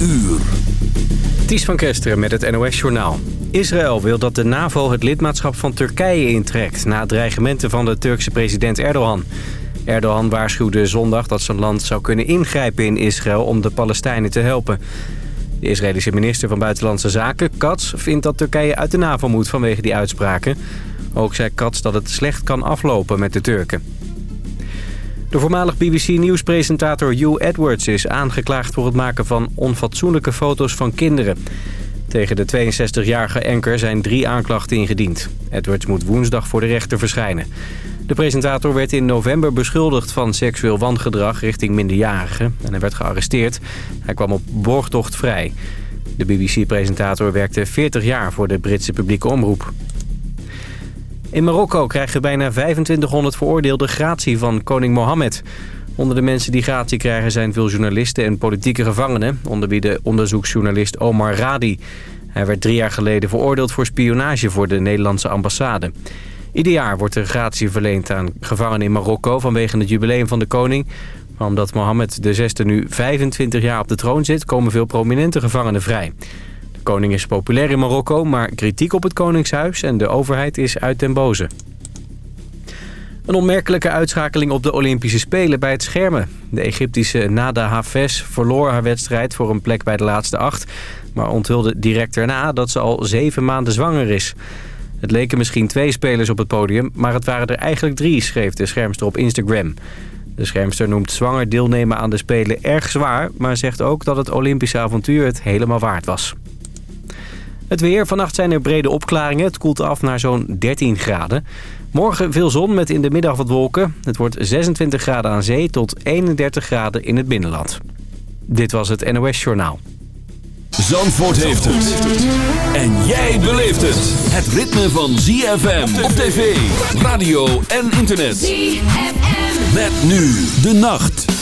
uur. Ties van Kesteren met het NOS-journaal. Israël wil dat de NAVO het lidmaatschap van Turkije intrekt... na dreigementen van de Turkse president Erdogan. Erdogan waarschuwde zondag dat zijn land zou kunnen ingrijpen in Israël... om de Palestijnen te helpen. De Israëlische minister van Buitenlandse Zaken, Katz... vindt dat Turkije uit de NAVO moet vanwege die uitspraken. Ook zei Katz dat het slecht kan aflopen met de Turken. De voormalig BBC-nieuwspresentator Hugh Edwards is aangeklaagd voor het maken van onfatsoenlijke foto's van kinderen. Tegen de 62-jarige anker zijn drie aanklachten ingediend. Edwards moet woensdag voor de rechter verschijnen. De presentator werd in november beschuldigd van seksueel wangedrag richting minderjarigen en hij werd gearresteerd. Hij kwam op borgtocht vrij. De BBC-presentator werkte 40 jaar voor de Britse publieke omroep. In Marokko krijgen bijna 2500 veroordeelden gratie van koning Mohammed. Onder de mensen die gratie krijgen zijn veel journalisten en politieke gevangenen... onder wie de onderzoeksjournalist Omar Radi. Hij werd drie jaar geleden veroordeeld voor spionage voor de Nederlandse ambassade. Ieder jaar wordt er gratie verleend aan gevangenen in Marokko... vanwege het jubileum van de koning. Maar omdat Mohammed de nu 25 jaar op de troon zit... komen veel prominente gevangenen vrij koning is populair in Marokko, maar kritiek op het koningshuis en de overheid is uit den boze. Een onmerkelijke uitschakeling op de Olympische Spelen bij het schermen. De Egyptische Nada Hafez verloor haar wedstrijd voor een plek bij de laatste acht... maar onthulde direct daarna dat ze al zeven maanden zwanger is. Het leken misschien twee spelers op het podium, maar het waren er eigenlijk drie, schreef de schermster op Instagram. De schermster noemt zwanger deelnemen aan de Spelen erg zwaar... maar zegt ook dat het Olympische avontuur het helemaal waard was. Het weer. Vannacht zijn er brede opklaringen. Het koelt af naar zo'n 13 graden. Morgen veel zon met in de middag wat wolken. Het wordt 26 graden aan zee tot 31 graden in het binnenland. Dit was het NOS Journaal. Zandvoort heeft het. En jij beleeft het. Het ritme van ZFM op tv, radio en internet. ZFM. Met nu de nacht.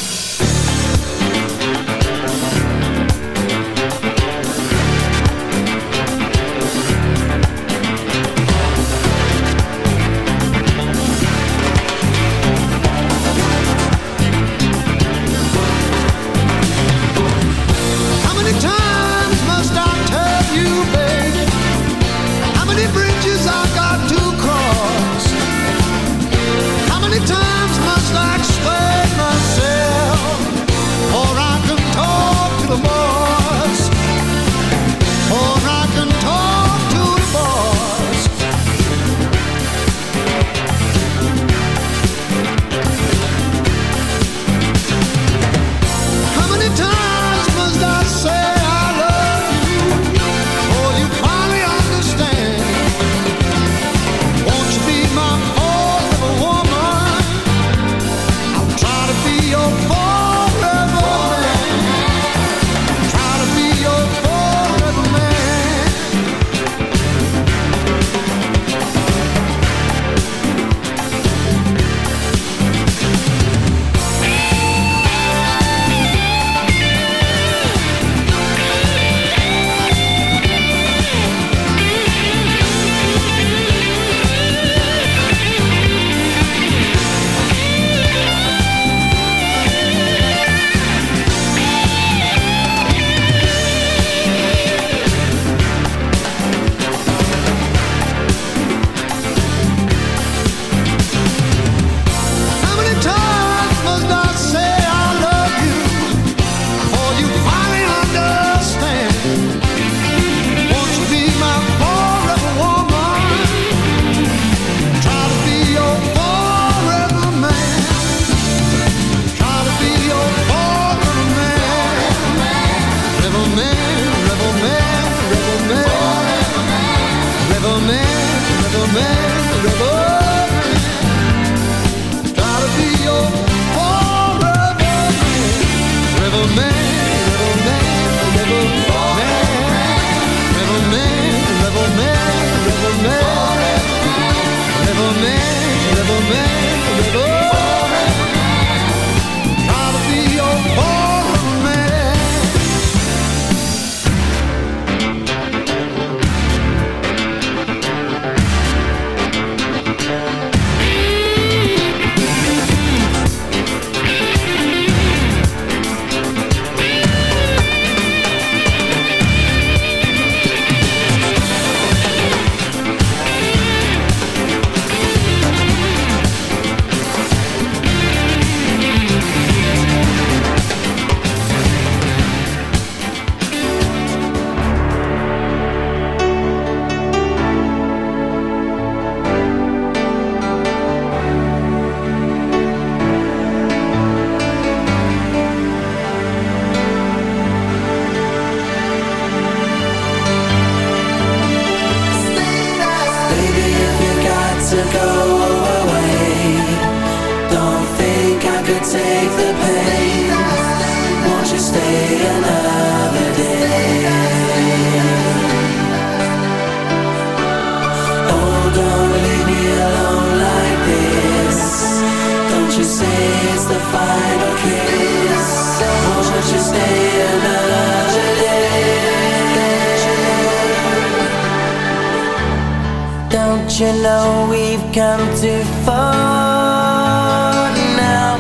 Come too far now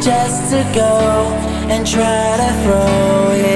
just to go and try to throw it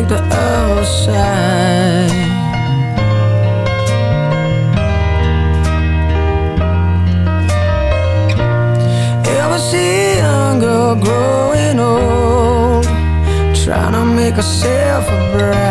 think the earth shine Ever see a young girl growing old Trying to make herself a bride?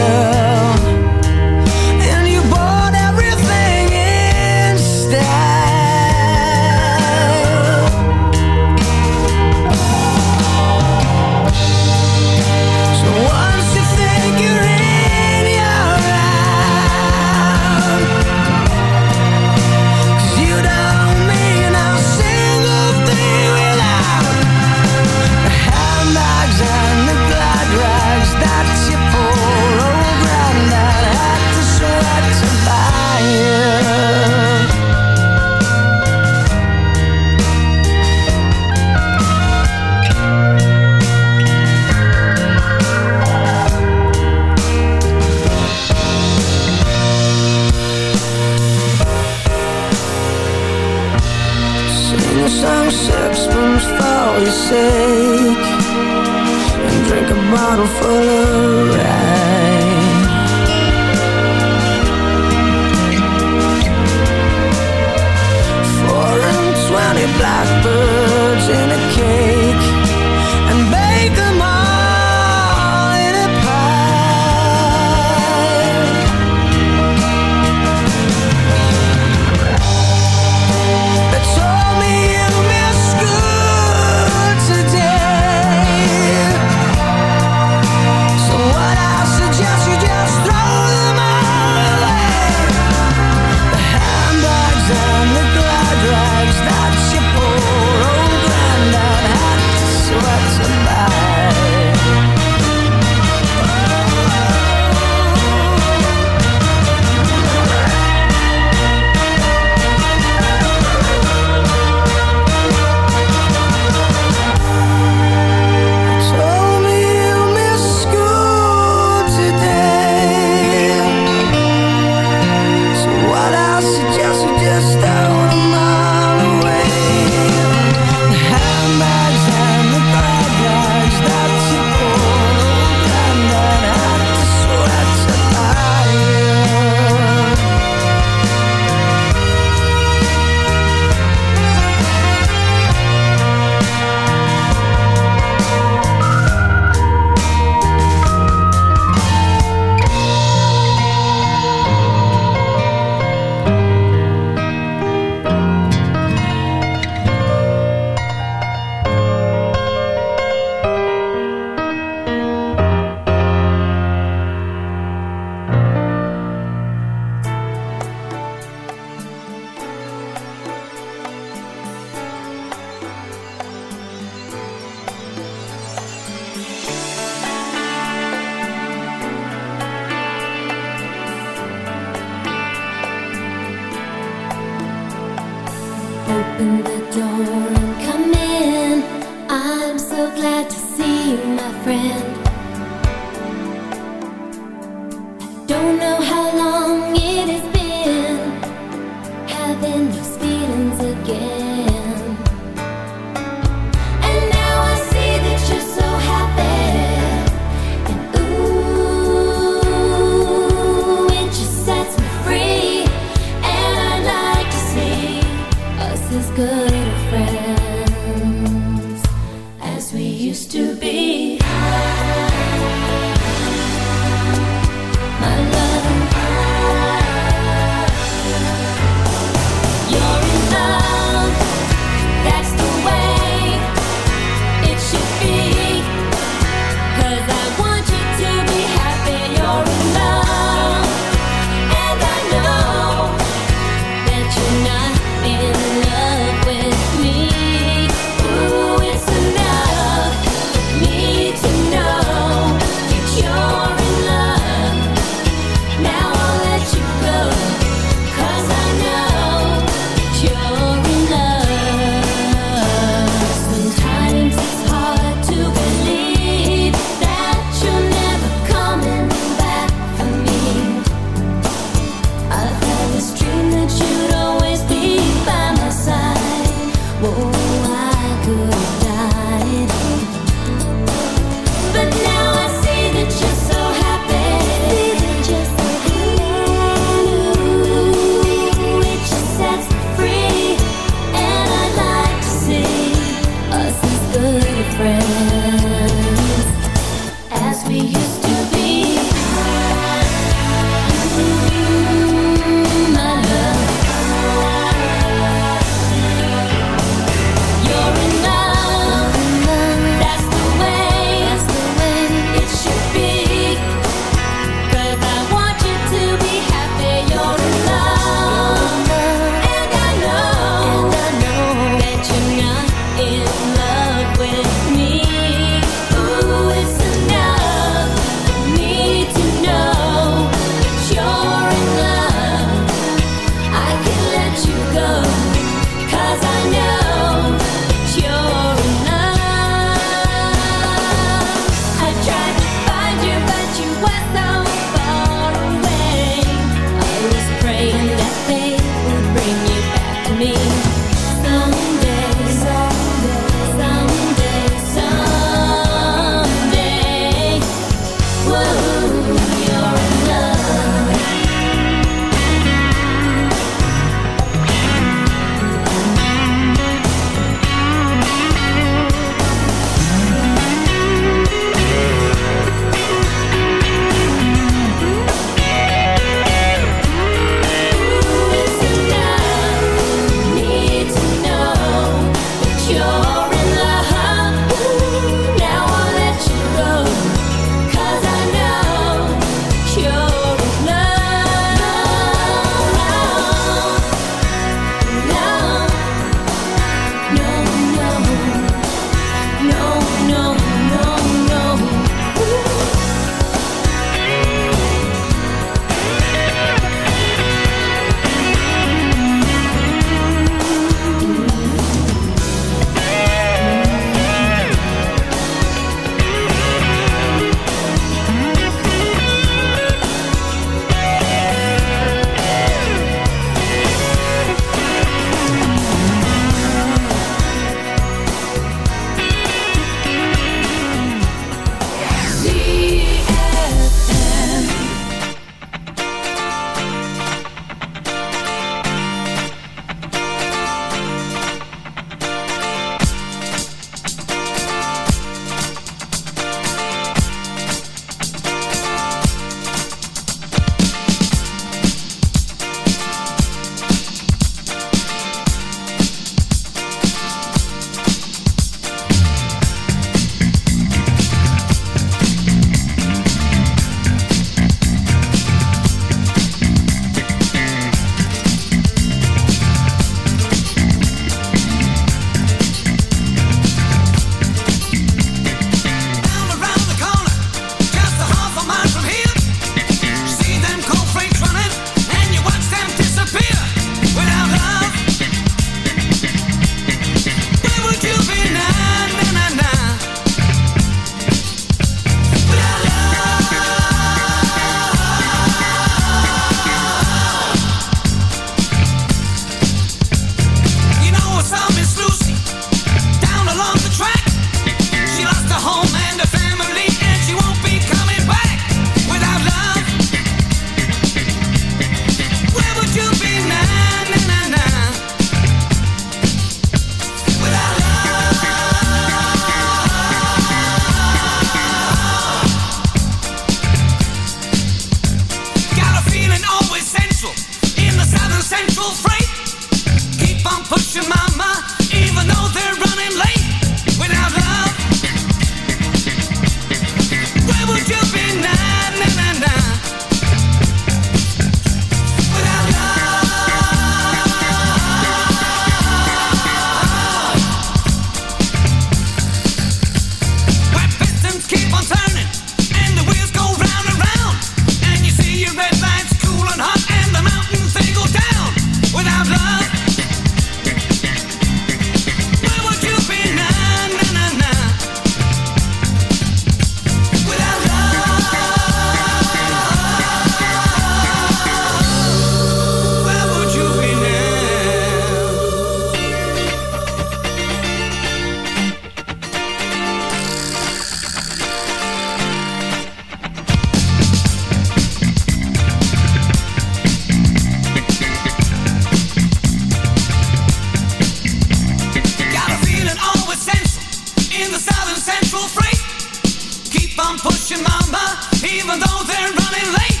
they're running late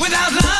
without love.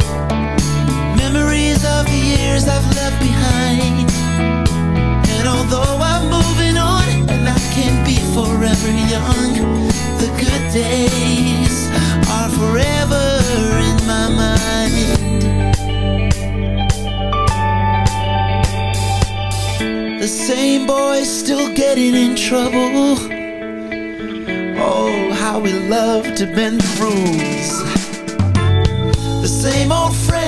the years I've left behind. And although I'm moving on And I can't be forever young The good days are forever in my mind. The same boys still getting in trouble. Oh, how we love to bend the rules. The same old friends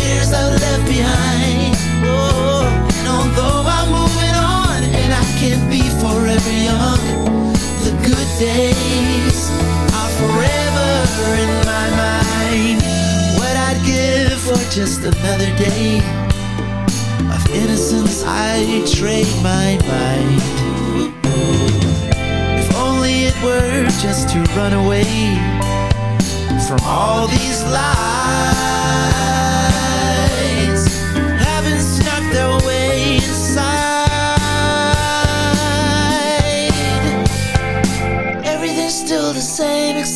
years I've left behind. Oh, and although I'm moving on and I can't be forever young, the good days are forever in my mind. What I'd give for just another day of innocence, I trade my mind. If only it were just to run away from all these lies.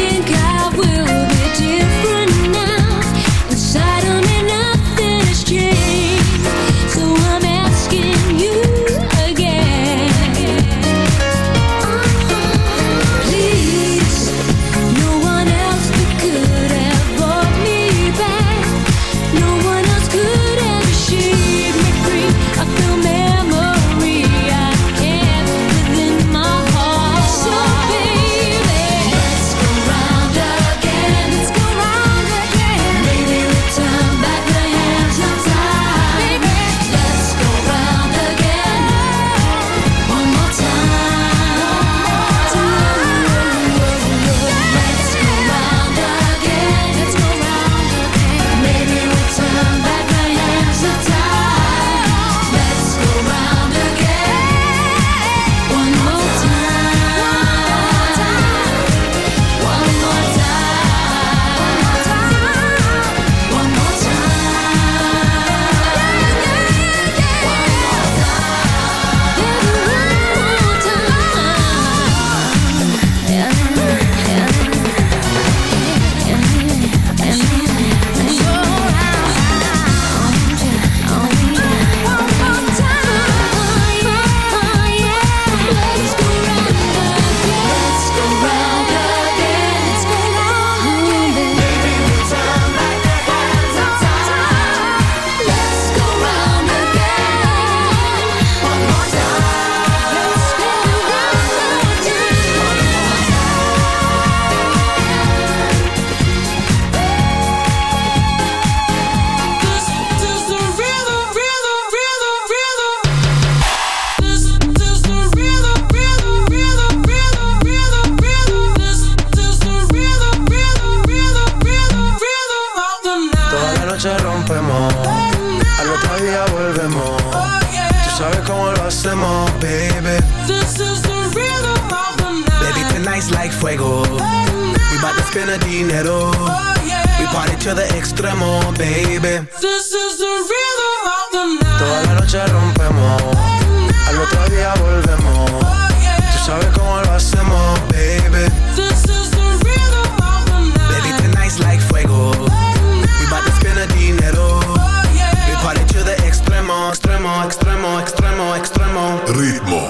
think I Like fuego. We bout to spend the dinero. We party to the extremo, baby. This is the rhythm of the night. Toda la noche rompemos, al otro día volvemos. Tú sabes cómo lo hacemos, baby. This is the rhythm of the night. Baby, tonight's like fuego. We bout to spend the dinero. We party to the extremo, extremo, extremo, extremo, extremo. Ritmo.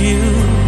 you.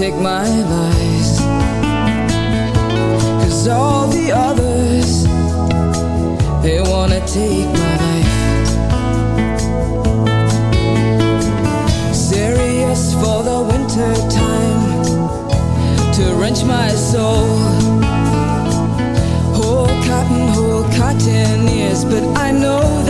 take my lies? Cause all the others, they wanna take my life. serious for the winter time to wrench my soul. Whole cotton, whole cotton ears, but I know there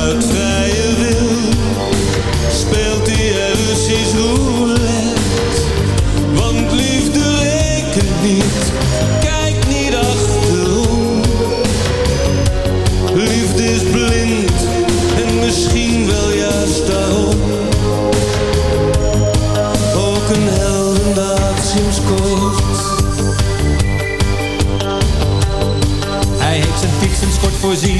Uit vrije wil speelt hij er Russisch. Want liefde rekent niet, kijk niet achterom. Liefde is blind en misschien wel juist daarom. Ook een heldendaad sinds kort. Hij heeft zijn fietsenskort voorzien